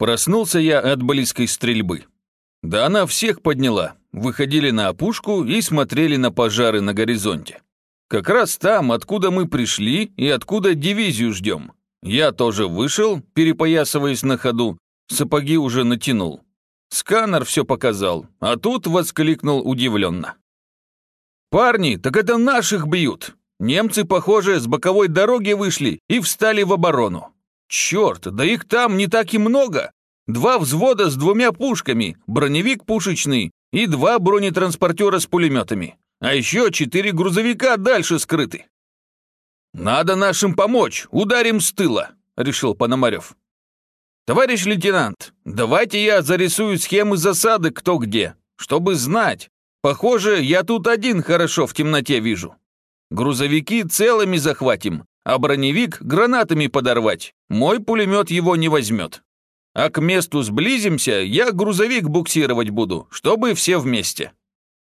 Проснулся я от близкой стрельбы. Да она всех подняла. Выходили на опушку и смотрели на пожары на горизонте. Как раз там, откуда мы пришли и откуда дивизию ждем. Я тоже вышел, перепоясываясь на ходу, сапоги уже натянул. Сканер все показал, а тут воскликнул удивленно. «Парни, так это наших бьют! Немцы, похоже, с боковой дороги вышли и встали в оборону. Черт, да их там не так и много! Два взвода с двумя пушками, броневик пушечный и два бронетранспортера с пулеметами. А еще четыре грузовика дальше скрыты. «Надо нашим помочь, ударим с тыла», — решил Пономарев. «Товарищ лейтенант, давайте я зарисую схемы засады кто где, чтобы знать. Похоже, я тут один хорошо в темноте вижу. Грузовики целыми захватим, а броневик гранатами подорвать. Мой пулемет его не возьмет. А к месту сблизимся, я грузовик буксировать буду, чтобы все вместе.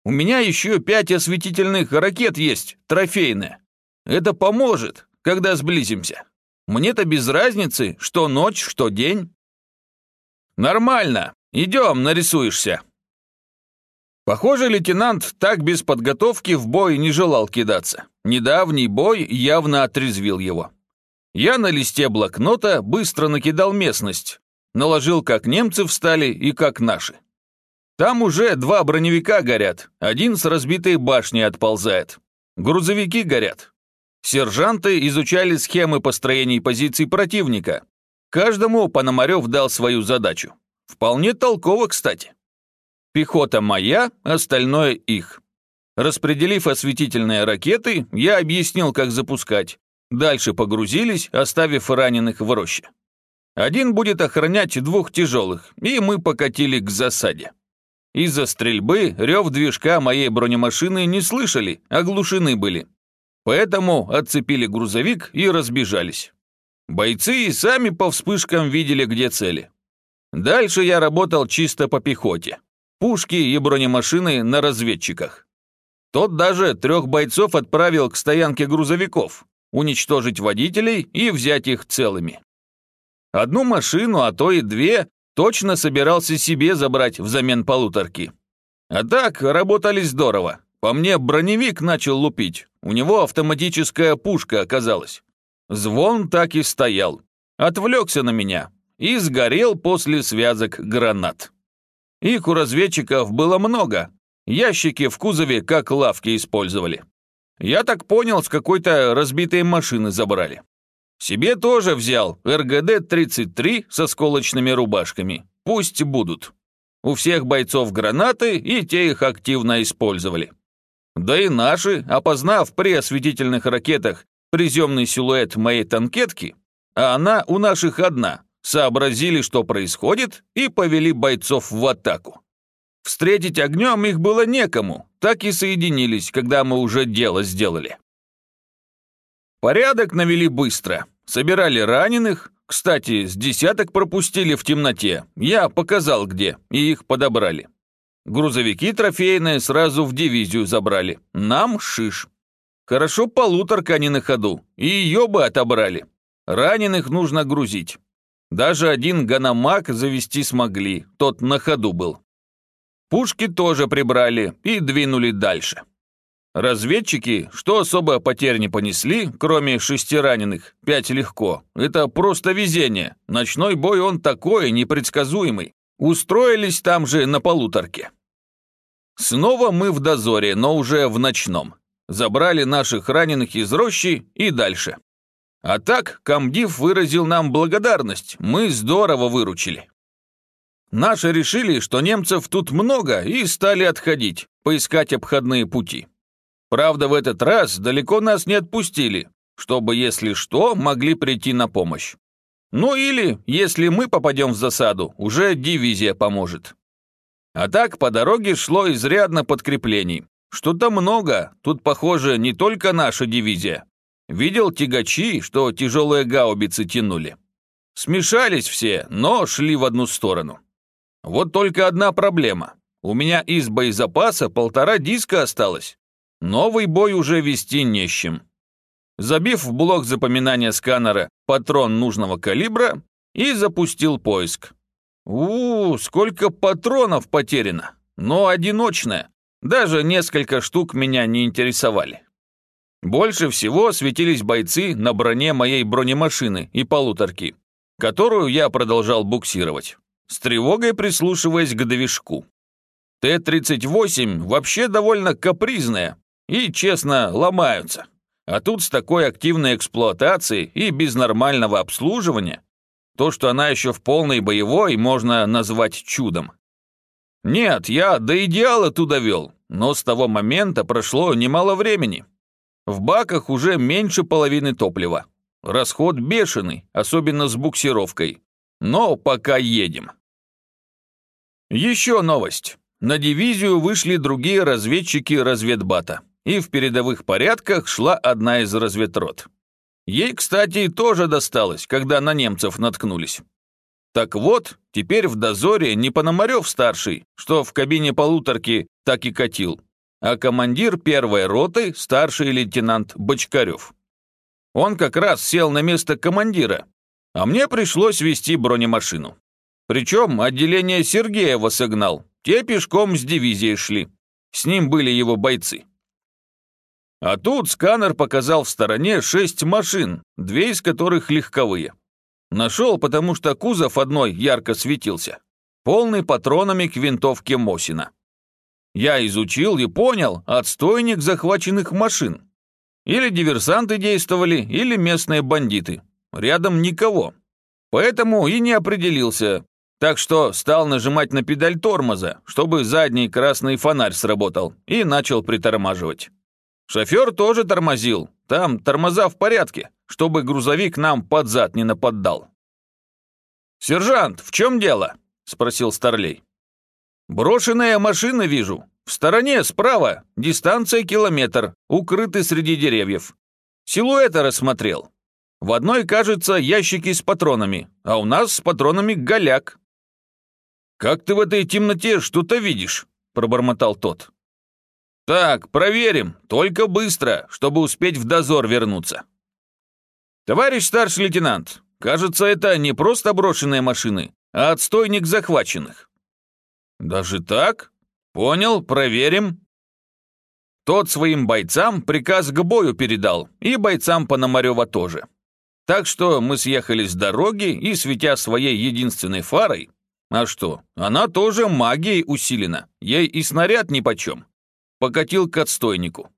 У меня еще пять осветительных ракет есть, трофейные. Это поможет, когда сблизимся. Мне-то без разницы, что ночь, что день. Нормально, идем, нарисуешься. Похоже, лейтенант так без подготовки в бой не желал кидаться. Недавний бой явно отрезвил его. Я на листе блокнота быстро накидал местность, наложил, как немцы встали и как наши. Там уже два броневика горят, один с разбитой башней отползает. Грузовики горят. Сержанты изучали схемы построений позиций противника. Каждому Пономарев дал свою задачу. Вполне толково, кстати. Пехота моя, остальное их. Распределив осветительные ракеты, я объяснил, как запускать. Дальше погрузились, оставив раненых в роще. Один будет охранять двух тяжелых, и мы покатили к засаде. Из-за стрельбы рев движка моей бронемашины не слышали, оглушены были. Поэтому отцепили грузовик и разбежались. Бойцы и сами по вспышкам видели, где цели. Дальше я работал чисто по пехоте. Пушки и бронемашины на разведчиках. Тот даже трех бойцов отправил к стоянке грузовиков, уничтожить водителей и взять их целыми. Одну машину, а то и две точно собирался себе забрать взамен полуторки. А так, работали здорово. По мне броневик начал лупить, у него автоматическая пушка оказалась. Звон так и стоял. Отвлекся на меня и сгорел после связок гранат. Их у разведчиков было много. Ящики в кузове как лавки использовали. Я так понял, с какой-то разбитой машины забрали. Себе тоже взял РГД-33 со сколочными рубашками. Пусть будут. У всех бойцов гранаты, и те их активно использовали. Да и наши, опознав при осветительных ракетах приземный силуэт моей танкетки, а она у наших одна, сообразили, что происходит, и повели бойцов в атаку. Встретить огнем их было некому, так и соединились, когда мы уже дело сделали. Порядок навели быстро. Собирали раненых. Кстати, с десяток пропустили в темноте. Я показал где, и их подобрали. Грузовики трофейные сразу в дивизию забрали. Нам шиш. Хорошо полуторка не на ходу, и ее бы отобрали. Раненых нужно грузить. Даже один ганамак завести смогли, тот на ходу был. Пушки тоже прибрали и двинули дальше. Разведчики, что особо потерь не понесли, кроме шести раненых, пять легко. Это просто везение. Ночной бой он такой, непредсказуемый. Устроились там же на полуторке. Снова мы в дозоре, но уже в ночном. Забрали наших раненых из рощи и дальше. А так, комдив выразил нам благодарность, мы здорово выручили. Наши решили, что немцев тут много, и стали отходить, поискать обходные пути. Правда, в этот раз далеко нас не отпустили, чтобы, если что, могли прийти на помощь. Ну или, если мы попадем в засаду, уже дивизия поможет. А так по дороге шло изрядно подкреплений. Что-то много, тут, похоже, не только наша дивизия. Видел тягачи, что тяжелые гаубицы тянули. Смешались все, но шли в одну сторону. Вот только одна проблема. У меня из боезапаса полтора диска осталось. Новый бой уже вести не с чем. Забив в блок запоминания сканера патрон нужного калибра и запустил поиск. у, сколько патронов потеряно, но одиночное. Даже несколько штук меня не интересовали. Больше всего светились бойцы на броне моей бронемашины и полуторки, которую я продолжал буксировать, с тревогой прислушиваясь к движку. Т-38 вообще довольно капризная и, честно, ломаются. А тут с такой активной эксплуатацией и без нормального обслуживания, то, что она еще в полной боевой, можно назвать чудом. Нет, я до идеала туда вел, но с того момента прошло немало времени. В баках уже меньше половины топлива. Расход бешеный, особенно с буксировкой. Но пока едем. Еще новость. На дивизию вышли другие разведчики разведбата и в передовых порядках шла одна из разведрот. Ей, кстати, тоже досталось, когда на немцев наткнулись. Так вот, теперь в дозоре не Пономарев-старший, что в кабине полуторки так и катил, а командир первой роты, старший лейтенант Бочкарев. Он как раз сел на место командира, а мне пришлось вести бронемашину. Причем отделение Сергеева согнал, те пешком с дивизией шли. С ним были его бойцы. А тут сканер показал в стороне шесть машин, две из которых легковые. Нашел, потому что кузов одной ярко светился, полный патронами к винтовке Мосина. Я изучил и понял отстойник захваченных машин. Или диверсанты действовали, или местные бандиты. Рядом никого. Поэтому и не определился. Так что стал нажимать на педаль тормоза, чтобы задний красный фонарь сработал, и начал притормаживать. Шофер тоже тормозил. Там тормоза в порядке, чтобы грузовик нам под зад не нападал. «Сержант, в чем дело?» – спросил Старлей. «Брошенная машина вижу. В стороне, справа, дистанция километр, укрыты среди деревьев. Силуэта рассмотрел. В одной, кажется, ящики с патронами, а у нас с патронами голяк». «Как ты в этой темноте что-то видишь?» – пробормотал тот. «Так, проверим, только быстро, чтобы успеть в дозор вернуться». «Товарищ старший лейтенант, кажется, это не просто брошенные машины, а отстойник захваченных». «Даже так? Понял, проверим». Тот своим бойцам приказ к бою передал, и бойцам Пономарева тоже. Так что мы съехали с дороги и, светя своей единственной фарой, а что, она тоже магией усилена, ей и снаряд нипочем, покатил к отстойнику.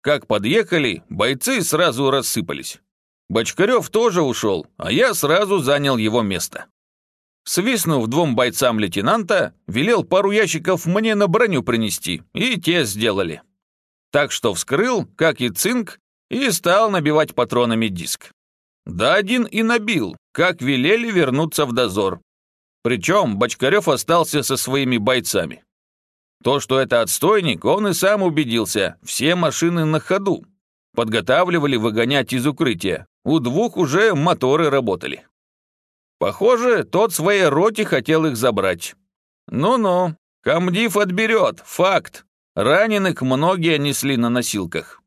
Как подъехали, бойцы сразу рассыпались. Бочкарев тоже ушел, а я сразу занял его место. Свистнув двум бойцам лейтенанта, велел пару ящиков мне на броню принести, и те сделали. Так что вскрыл, как и цинк, и стал набивать патронами диск. Да один и набил, как велели вернуться в дозор. Причем Бочкарев остался со своими бойцами. То, что это отстойник, он и сам убедился. Все машины на ходу. Подготавливали выгонять из укрытия. У двух уже моторы работали. Похоже, тот своей роте хотел их забрать. Ну-ну, комдив отберет, факт. Раненых многие несли на носилках.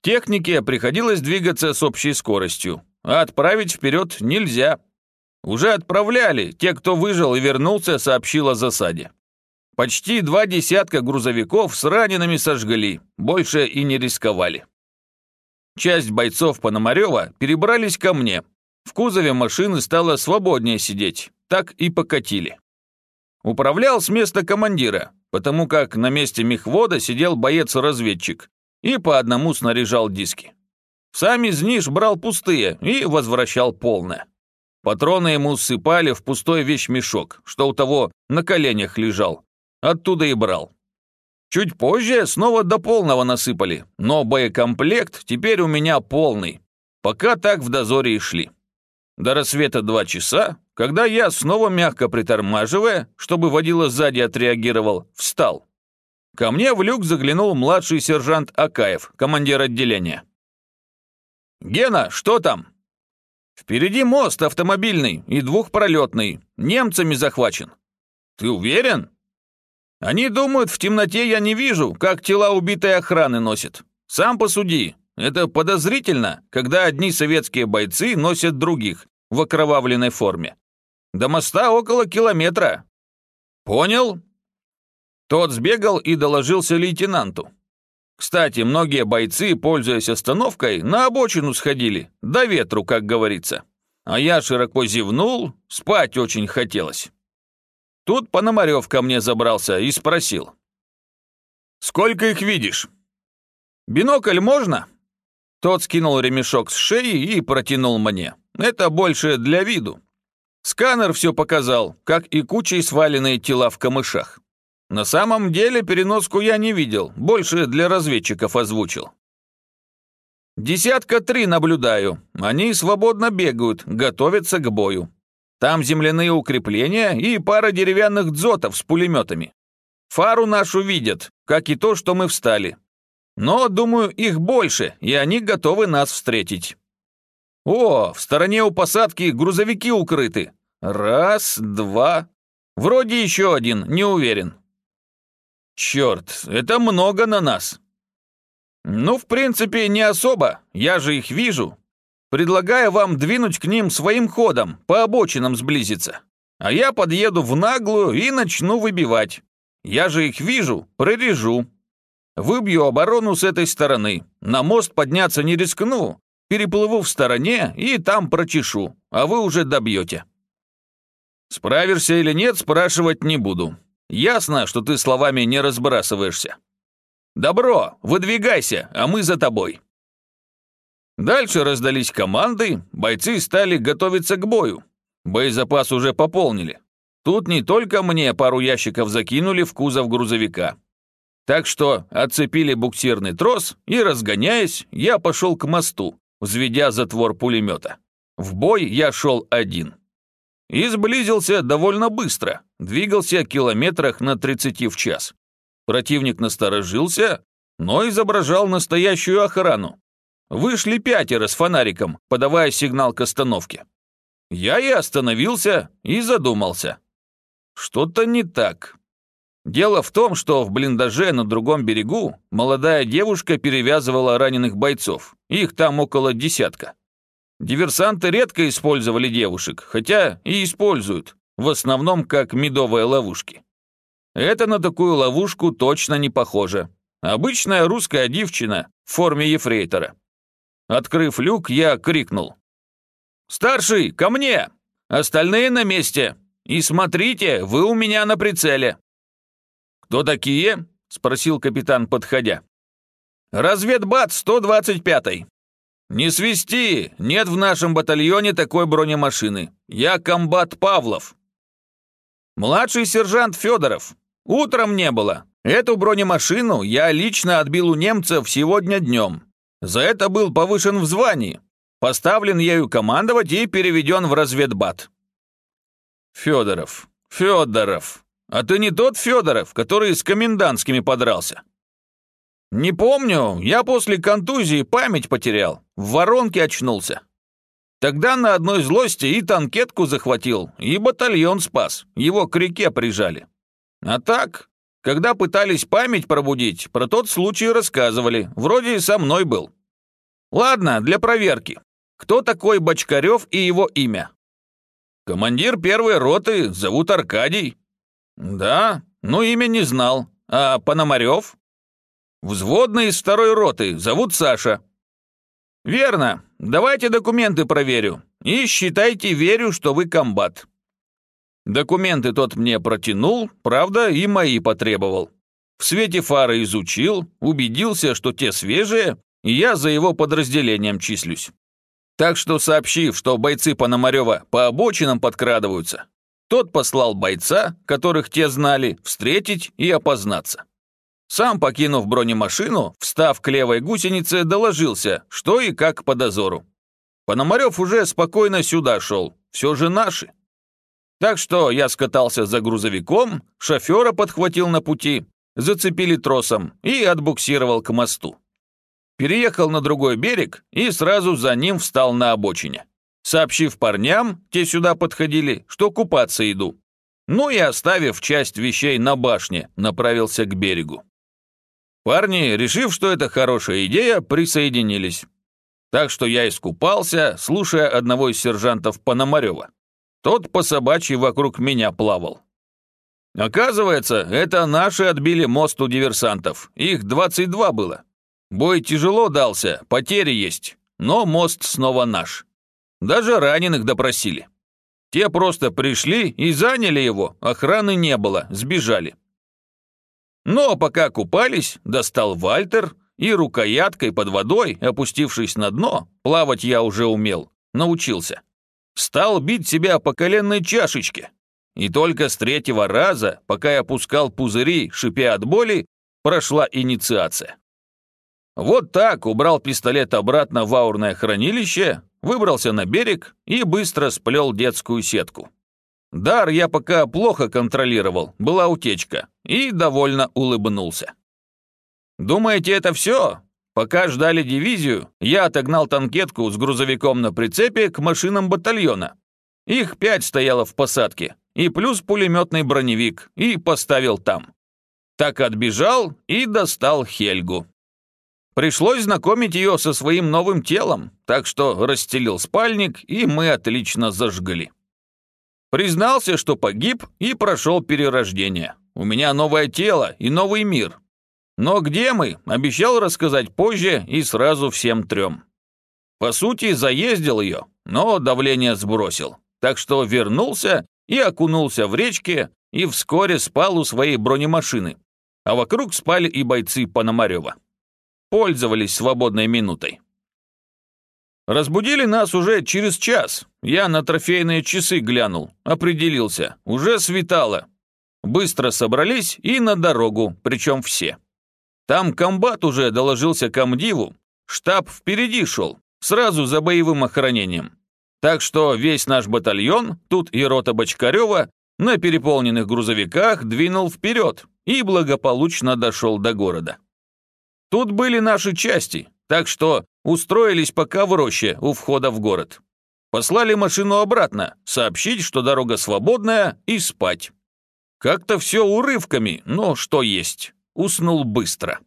Технике приходилось двигаться с общей скоростью, а отправить вперед нельзя. Уже отправляли, те, кто выжил и вернулся, сообщил о засаде. Почти два десятка грузовиков с ранеными сожгли, больше и не рисковали. Часть бойцов Пономарева перебрались ко мне. В кузове машины стало свободнее сидеть, так и покатили. Управлял с места командира, потому как на месте мехвода сидел боец-разведчик и по одному снаряжал диски. Сам из ниш брал пустые и возвращал полное. Патроны ему сыпали в пустой вещмешок, что у того на коленях лежал, Оттуда и брал. Чуть позже снова до полного насыпали, но боекомплект теперь у меня полный. Пока так в дозоре и шли. До рассвета два часа, когда я, снова мягко притормаживая, чтобы водила сзади отреагировал, встал. Ко мне в люк заглянул младший сержант Акаев, командир отделения. «Гена, что там?» «Впереди мост автомобильный и двухпролетный, немцами захвачен». «Ты уверен?» Они думают, в темноте я не вижу, как тела убитой охраны носят. Сам посуди. Это подозрительно, когда одни советские бойцы носят других в окровавленной форме. До моста около километра». «Понял?» Тот сбегал и доложился лейтенанту. Кстати, многие бойцы, пользуясь остановкой, на обочину сходили, до ветру, как говорится. А я широко зевнул, спать очень хотелось. Тут Пономарев ко мне забрался и спросил. «Сколько их видишь?» «Бинокль можно?» Тот скинул ремешок с шеи и протянул мне. «Это больше для виду». Сканер все показал, как и кучей сваленные тела в камышах. На самом деле переноску я не видел, больше для разведчиков озвучил. Десятка три наблюдаю. Они свободно бегают, готовятся к бою. Там земляные укрепления и пара деревянных дзотов с пулеметами. Фару нашу видят, как и то, что мы встали. Но, думаю, их больше, и они готовы нас встретить. О, в стороне у посадки грузовики укрыты. Раз, два. Вроде еще один, не уверен. Черт, это много на нас. Ну, в принципе, не особо, я же их вижу. Предлагаю вам двинуть к ним своим ходом, по обочинам сблизиться. А я подъеду в наглую и начну выбивать. Я же их вижу, прорежу. Выбью оборону с этой стороны. На мост подняться не рискну. Переплыву в стороне и там прочешу, а вы уже добьете. Справишься или нет, спрашивать не буду. Ясно, что ты словами не разбрасываешься. «Добро, выдвигайся, а мы за тобой». Дальше раздались команды, бойцы стали готовиться к бою. Боезапас уже пополнили. Тут не только мне пару ящиков закинули в кузов грузовика. Так что отцепили буксирный трос и, разгоняясь, я пошел к мосту, взведя затвор пулемета. В бой я шел один. И сблизился довольно быстро, двигался километрах на 30 в час. Противник насторожился, но изображал настоящую охрану. Вышли пятеро с фонариком, подавая сигнал к остановке. Я и остановился, и задумался. Что-то не так. Дело в том, что в блиндаже на другом берегу молодая девушка перевязывала раненых бойцов. Их там около десятка. Диверсанты редко использовали девушек, хотя и используют, в основном как медовые ловушки. Это на такую ловушку точно не похоже. Обычная русская девчина в форме ефрейтора. Открыв люк, я крикнул. «Старший, ко мне! Остальные на месте! И смотрите, вы у меня на прицеле!» «Кто такие?» — спросил капитан, подходя. «Разведбат 125-й». «Не свисти! Нет в нашем батальоне такой бронемашины. Я комбат Павлов». «Младший сержант Федоров. Утром не было. Эту бронемашину я лично отбил у немцев сегодня днем. За это был повышен в звании. Поставлен ею командовать и переведен в разведбат. Федоров, Федоров, а ты не тот Федоров, который с комендантскими подрался? Не помню, я после контузии память потерял, в воронке очнулся. Тогда на одной злости и танкетку захватил, и батальон спас, его к реке прижали. А так, когда пытались память пробудить, про тот случай рассказывали, вроде и со мной был. Ладно, для проверки. Кто такой Бочкарев и его имя? Командир первой роты, зовут Аркадий. Да, но имя не знал. А Пономарев? Взводный из второй роты, зовут Саша. Верно. Давайте документы проверю. И считайте, верю, что вы комбат. Документы тот мне протянул, правда, и мои потребовал. В свете фары изучил, убедился, что те свежие, и я за его подразделением числюсь. Так что, сообщив, что бойцы Пономарева по обочинам подкрадываются, тот послал бойца, которых те знали, встретить и опознаться. Сам, покинув бронемашину, встав к левой гусенице, доложился, что и как по дозору. Пономарев уже спокойно сюда шел, все же наши. Так что я скатался за грузовиком, шофера подхватил на пути, зацепили тросом и отбуксировал к мосту. Переехал на другой берег и сразу за ним встал на обочине. Сообщив парням, те сюда подходили, что купаться иду. Ну и оставив часть вещей на башне, направился к берегу. Парни, решив, что это хорошая идея, присоединились. Так что я искупался, слушая одного из сержантов Пономарева. Тот по собачьи вокруг меня плавал. Оказывается, это наши отбили мост у диверсантов. Их 22 было. Бой тяжело дался, потери есть, но мост снова наш. Даже раненых допросили. Те просто пришли и заняли его, охраны не было, сбежали. Но пока купались, достал Вальтер и рукояткой под водой, опустившись на дно, плавать я уже умел, научился. Стал бить себя по коленной чашечке. И только с третьего раза, пока я пускал пузыри, шипя от боли, прошла инициация. Вот так убрал пистолет обратно в аурное хранилище, выбрался на берег и быстро сплел детскую сетку. Дар я пока плохо контролировал, была утечка, и довольно улыбнулся. «Думаете, это все?» Пока ждали дивизию, я отогнал танкетку с грузовиком на прицепе к машинам батальона. Их пять стояло в посадке, и плюс пулеметный броневик, и поставил там. Так отбежал и достал Хельгу. Пришлось знакомить ее со своим новым телом, так что расстелил спальник, и мы отлично зажгли. Признался, что погиб и прошел перерождение. У меня новое тело и новый мир. Но где мы, обещал рассказать позже и сразу всем трем. По сути, заездил ее, но давление сбросил. Так что вернулся и окунулся в речке и вскоре спал у своей бронемашины. А вокруг спали и бойцы Пономарева пользовались свободной минутой. Разбудили нас уже через час. Я на трофейные часы глянул, определился. Уже светало. Быстро собрались и на дорогу, причем все. Там комбат уже доложился комдиву, штаб впереди шел, сразу за боевым охранением. Так что весь наш батальон, тут и рота Бочкарева, на переполненных грузовиках двинул вперед и благополучно дошел до города. Тут были наши части, так что устроились пока в роще у входа в город. Послали машину обратно, сообщить, что дорога свободная, и спать. Как-то все урывками, но что есть. Уснул быстро.